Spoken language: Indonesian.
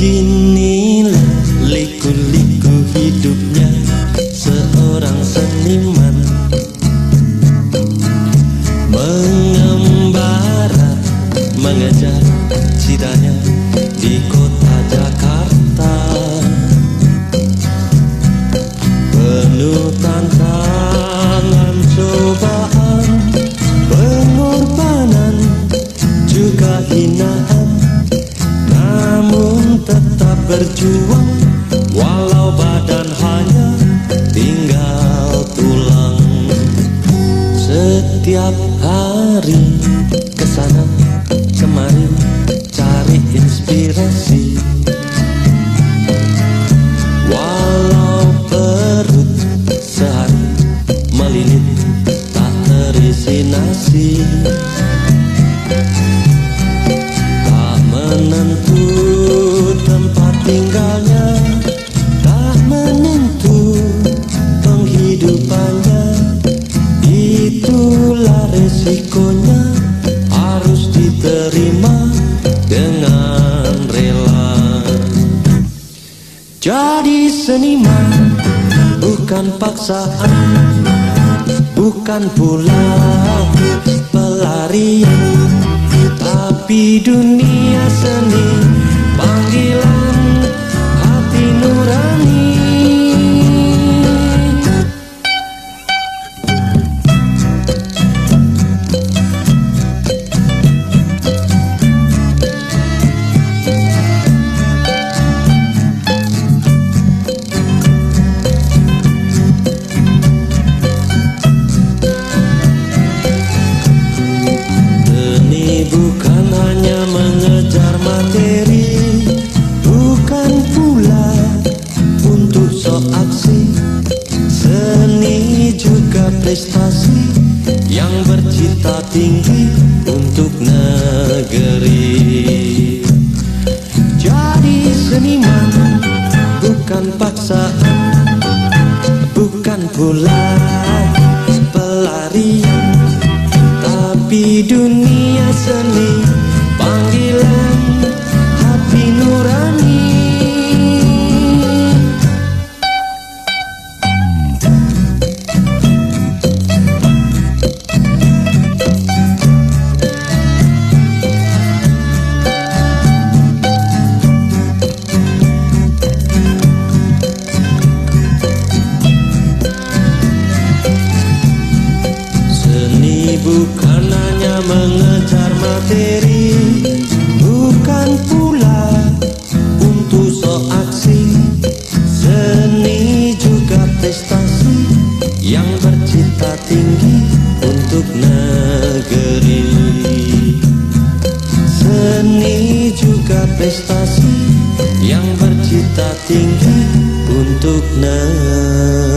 Beginilah liku-liku hidupnya seorang seniman. Mengembara mengejar citanya di kota Jakarta. Penuh tantangan cobaan pengorbanan juga hinaan berjuang Walau badan hanya tinggal tulang. Setiap hari ke sana kemari cari inspirasi. Walau perut sehari melilit tak terisi nasi Tak menentu tinggalnya Tak menentu penghidupannya. Itulah resikonya harus diterima dengan rela. Jadi seniman bukan paksaan Bukan pula pelarian. Tapi dunia seni sok aksi Seni juga prestasi Yang bercita tinggi untuk negeri. Jadi seniman bukan paksaan Bukan pula pelarian tapi dunia mengejar materi. Bukan pula untuk sok aksi Seni juga prestasi Yang bercita tinggi untuk negeri. Seni juga prestasi Yang bercita tinggi untuk negeri